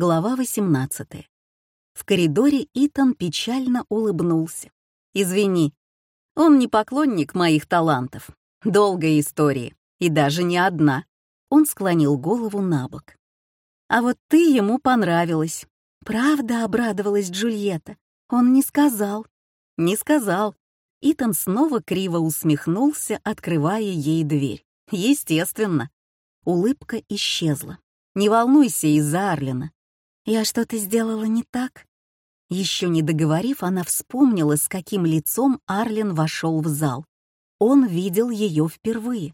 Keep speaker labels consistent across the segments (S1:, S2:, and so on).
S1: Глава 18. В коридоре Итан печально улыбнулся. «Извини, он не поклонник моих талантов. Долгая история, и даже не одна». Он склонил голову на бок. «А вот ты ему понравилась». «Правда?» — обрадовалась Джульетта. «Он не сказал». «Не сказал». Итан снова криво усмехнулся, открывая ей дверь. «Естественно». Улыбка исчезла. «Не волнуйся из-за Арлина. Я что-то сделала не так?» Еще не договорив, она вспомнила, с каким лицом Арлин вошел в зал. Он видел ее впервые.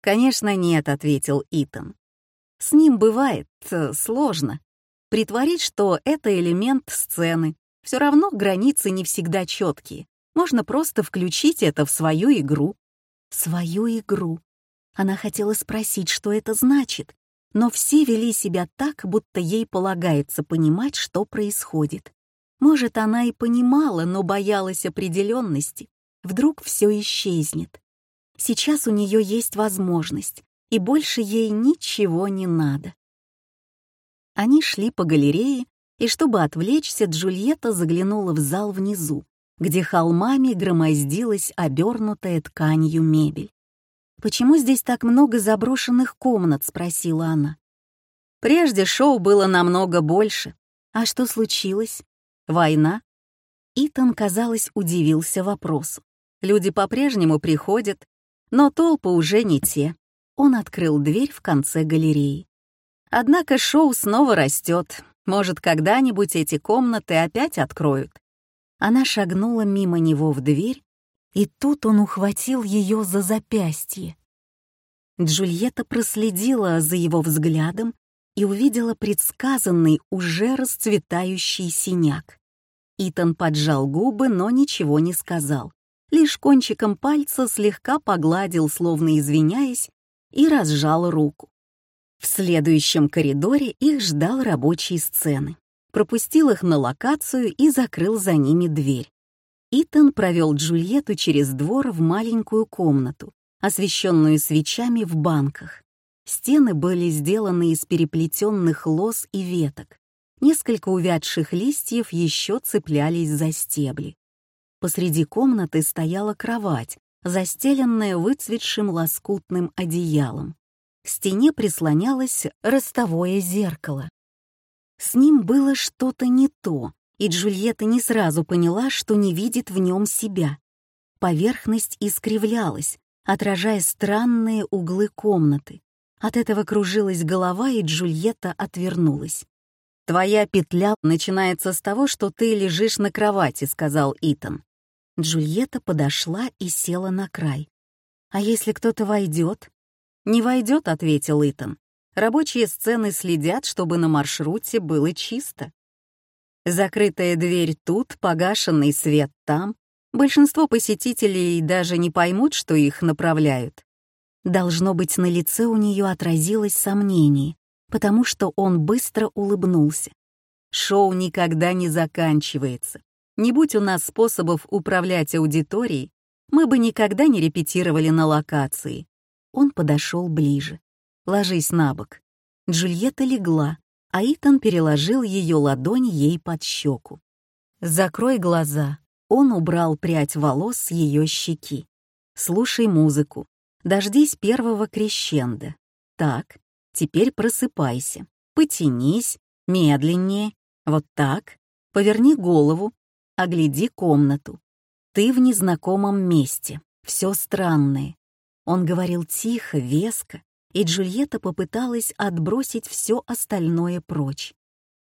S1: «Конечно нет», — ответил Итан. «С ним бывает э, сложно. Притворить, что это элемент сцены. Все равно границы не всегда четкие. Можно просто включить это в свою игру». «Свою игру». Она хотела спросить, что это значит, но все вели себя так, будто ей полагается понимать, что происходит. Может, она и понимала, но боялась определенности. Вдруг все исчезнет. Сейчас у нее есть возможность, и больше ей ничего не надо. Они шли по галерее, и чтобы отвлечься, Джульетта заглянула в зал внизу, где холмами громоздилась обернутая тканью мебель. «Почему здесь так много заброшенных комнат?» — спросила она. «Прежде шоу было намного больше. А что случилось? Война?» Итан, казалось, удивился вопросу. Люди по-прежнему приходят, но толпы уже не те. Он открыл дверь в конце галереи. Однако шоу снова растет. Может, когда-нибудь эти комнаты опять откроют. Она шагнула мимо него в дверь и тут он ухватил ее за запястье. Джульетта проследила за его взглядом и увидела предсказанный, уже расцветающий синяк. Итан поджал губы, но ничего не сказал. Лишь кончиком пальца слегка погладил, словно извиняясь, и разжал руку. В следующем коридоре их ждал рабочий сцены. Пропустил их на локацию и закрыл за ними дверь. Итан провел Джульетту через двор в маленькую комнату, освещенную свечами в банках. Стены были сделаны из переплетенных лоз и веток. Несколько увядших листьев еще цеплялись за стебли. Посреди комнаты стояла кровать, застеленная выцветшим лоскутным одеялом. К стене прислонялось ростовое зеркало. С ним было что-то не то, и Джульетта не сразу поняла, что не видит в нем себя. Поверхность искривлялась, отражая странные углы комнаты. От этого кружилась голова, и Джульетта отвернулась. «Твоя петля начинается с того, что ты лежишь на кровати», — сказал Итан. Джульетта подошла и села на край. «А если кто-то войдет?» «Не войдет», — ответил Итан. «Рабочие сцены следят, чтобы на маршруте было чисто». Закрытая дверь тут, погашенный свет там. Большинство посетителей даже не поймут, что их направляют. Должно быть, на лице у нее отразилось сомнение, потому что он быстро улыбнулся. Шоу никогда не заканчивается. Не будь у нас способов управлять аудиторией, мы бы никогда не репетировали на локации. Он подошел ближе. «Ложись на бок». Джульетта легла, а Итан переложил ее ладонь ей под щеку. «Закрой глаза». Он убрал прядь волос с ее щеки. «Слушай музыку. Дождись первого крещенда. Так, теперь просыпайся. Потянись, медленнее. Вот так. Поверни голову. Огляди комнату. Ты в незнакомом месте. Все странное». Он говорил тихо, веско, и Джульетта попыталась отбросить все остальное прочь.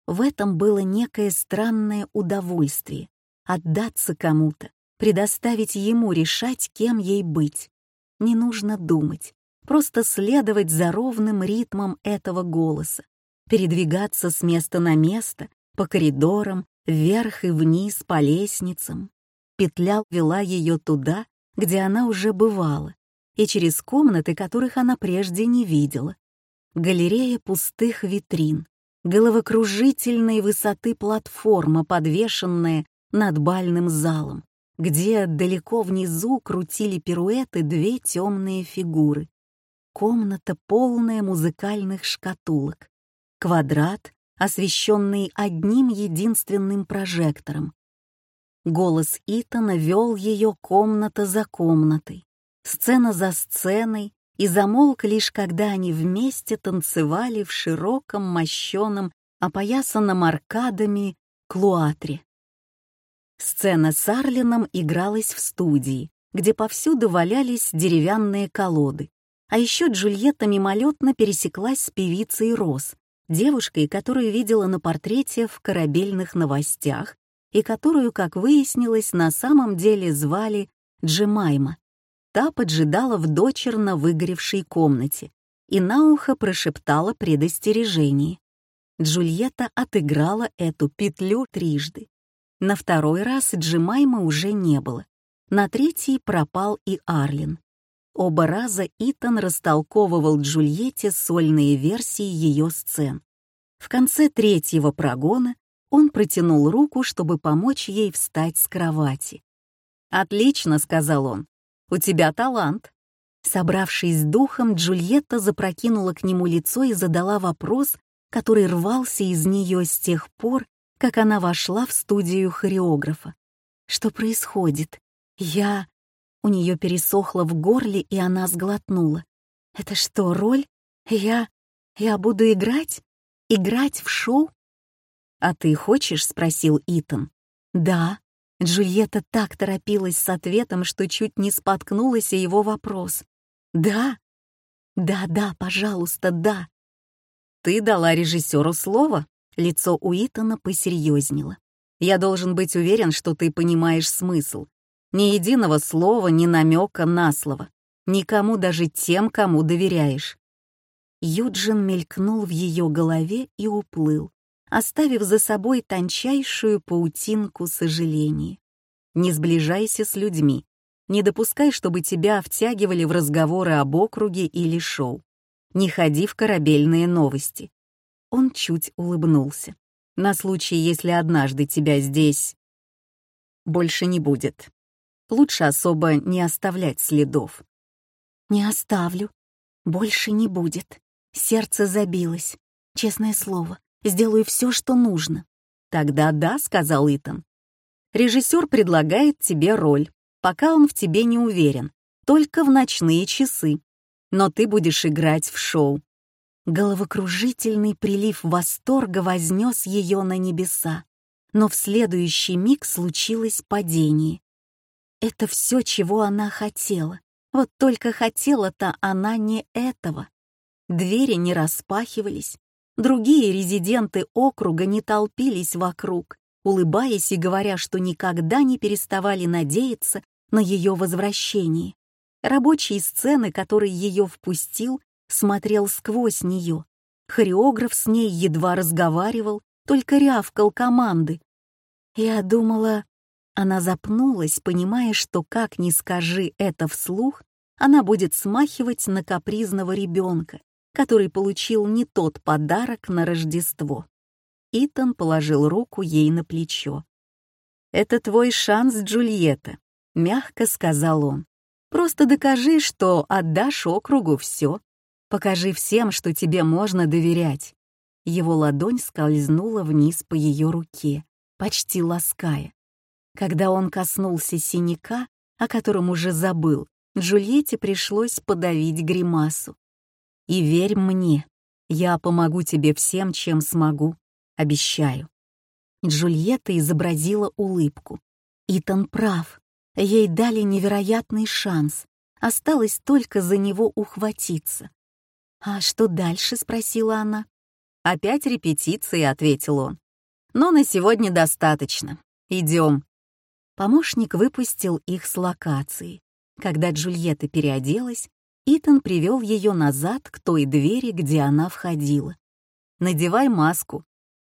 S1: В этом было некое странное удовольствие — отдаться кому-то, предоставить ему решать, кем ей быть. Не нужно думать, просто следовать за ровным ритмом этого голоса, передвигаться с места на место, по коридорам, вверх и вниз по лестницам. Петля вела ее туда, где она уже бывала, и через комнаты, которых она прежде не видела. Галерея пустых витрин, головокружительной высоты платформа, подвешенная над бальным залом, где далеко внизу крутили пируэты две темные фигуры. Комната, полная музыкальных шкатулок. Квадрат, освещенный одним единственным прожектором. Голос Итана вел ее комната за комнатой, сцена за сценой, и замолк лишь когда они вместе танцевали в широком мощеном, опоясанном аркадами клуатре. Сцена с Арлином игралась в студии, где повсюду валялись деревянные колоды. А еще Джульетта мимолетно пересеклась с певицей Рос, девушкой, которую видела на портрете в корабельных новостях и которую, как выяснилось, на самом деле звали Джемайма. Та поджидала в дочерно выгоревшей комнате и на ухо прошептала предостережение. Джульетта отыграла эту петлю трижды. На второй раз Джимайма уже не было. На третий пропал и Арлин. Оба раза Итан растолковывал Джульетте сольные версии ее сцен. В конце третьего прогона он протянул руку, чтобы помочь ей встать с кровати. «Отлично», — сказал он, — «у тебя талант». Собравшись с духом, Джульетта запрокинула к нему лицо и задала вопрос, который рвался из нее с тех пор, как она вошла в студию хореографа. «Что происходит? Я...» У нее пересохло в горле, и она сглотнула. «Это что, роль? Я... я буду играть? Играть в шоу?» «А ты хочешь?» — спросил Итан. «Да». Джульетта так торопилась с ответом, что чуть не споткнулась о его вопрос. «Да». «Да-да, пожалуйста, да». «Ты дала режиссеру слово?» Лицо у Итана посерьезнело. «Я должен быть уверен, что ты понимаешь смысл. Ни единого слова, ни намека на слово. Никому даже тем, кому доверяешь». Юджин мелькнул в ее голове и уплыл, оставив за собой тончайшую паутинку сожалений. Не сближайся с людьми. Не допускай, чтобы тебя втягивали в разговоры об округе или шоу. Не ходи в корабельные новости. Он чуть улыбнулся. На случай, если однажды тебя здесь больше не будет. Лучше особо не оставлять следов. Не оставлю. Больше не будет. Сердце забилось. Честное слово, сделаю все, что нужно. Тогда да, сказал Итан. Режиссер предлагает тебе роль, пока он в тебе не уверен, только в ночные часы. Но ты будешь играть в шоу. Головокружительный прилив восторга вознес ее на небеса, но в следующий миг случилось падение. Это все, чего она хотела. Вот только хотела-то она не этого. Двери не распахивались, другие резиденты округа не толпились вокруг, улыбаясь и говоря, что никогда не переставали надеяться на ее возвращение. Рабочие сцены, которые ее впустил, смотрел сквозь нее. Хореограф с ней едва разговаривал, только рявкал команды. Я думала... Она запнулась, понимая, что как ни скажи это вслух, она будет смахивать на капризного ребенка, который получил не тот подарок на Рождество. Итан положил руку ей на плечо. «Это твой шанс, Джульетта», — мягко сказал он. «Просто докажи, что отдашь округу все. Покажи всем, что тебе можно доверять». Его ладонь скользнула вниз по ее руке, почти лаская. Когда он коснулся синяка, о котором уже забыл, Джульетте пришлось подавить гримасу. И верь мне, я помогу тебе всем, чем смогу, обещаю». Джульетта изобразила улыбку. Итан прав. Ей дали невероятный шанс. Осталось только за него ухватиться. «А что дальше?» — спросила она. «Опять репетиции», — ответил он. «Но на сегодня достаточно. Идем». Помощник выпустил их с локации. Когда Джульетта переоделась, Итан привел ее назад к той двери, где она входила. «Надевай маску».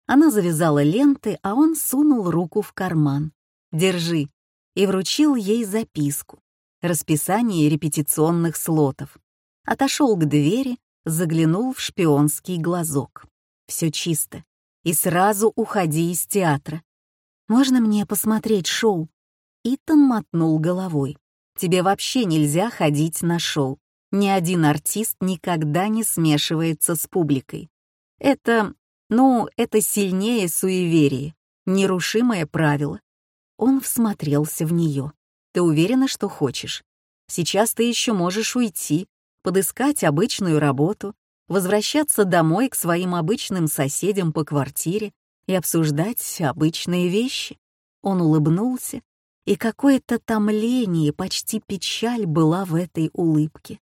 S1: Она завязала ленты, а он сунул руку в карман. «Держи», и вручил ей записку. Расписание репетиционных слотов. Отошел к двери, заглянул в шпионский глазок. Все чисто. И сразу уходи из театра. «Можно мне посмотреть шоу?» Итан мотнул головой. «Тебе вообще нельзя ходить на шоу. Ни один артист никогда не смешивается с публикой. Это Ну, это сильнее суеверие, нерушимое правило. Он всмотрелся в нее. Ты уверена, что хочешь? Сейчас ты еще можешь уйти, подыскать обычную работу, возвращаться домой к своим обычным соседям по квартире и обсуждать обычные вещи. Он улыбнулся, и какое-то томление, почти печаль была в этой улыбке.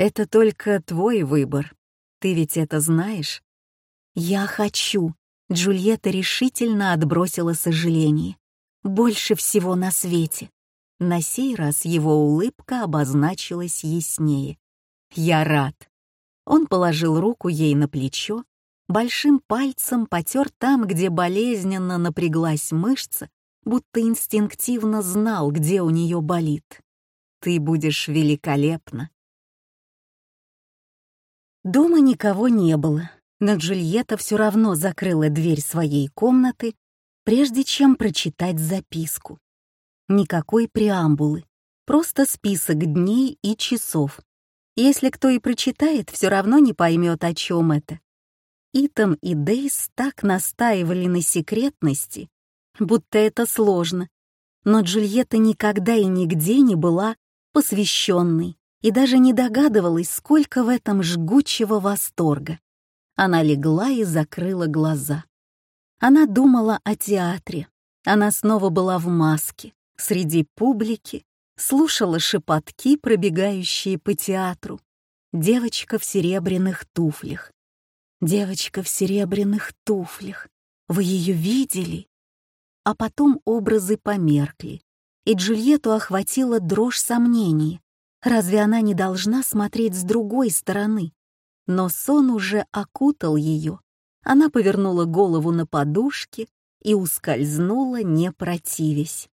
S1: «Это только твой выбор. Ты ведь это знаешь?» «Я хочу», — Джульетта решительно отбросила сожаление. «Больше всего на свете». На сей раз его улыбка обозначилась яснее. «Я рад». Он положил руку ей на плечо, большим пальцем потер там, где болезненно напряглась мышца, будто инстинктивно знал, где у нее болит. «Ты будешь великолепна». Дома никого не было, но Джульетта все равно закрыла дверь своей комнаты, прежде чем прочитать записку. Никакой преамбулы, просто список дней и часов. Если кто и прочитает, все равно не поймет, о чем это. Итан и Дейс так настаивали на секретности, будто это сложно. Но Джульетта никогда и нигде не была посвященной и даже не догадывалась, сколько в этом жгучего восторга. Она легла и закрыла глаза. Она думала о театре. Она снова была в маске, среди публики, слушала шепотки, пробегающие по театру. Девочка в серебряных туфлях. Девочка в серебряных туфлях. Вы ее видели? А потом образы померкли, и Джульетту охватила дрожь сомнений. Разве она не должна смотреть с другой стороны? но сон уже окутал ее. Она повернула голову на подушке и ускользнула, не противясь.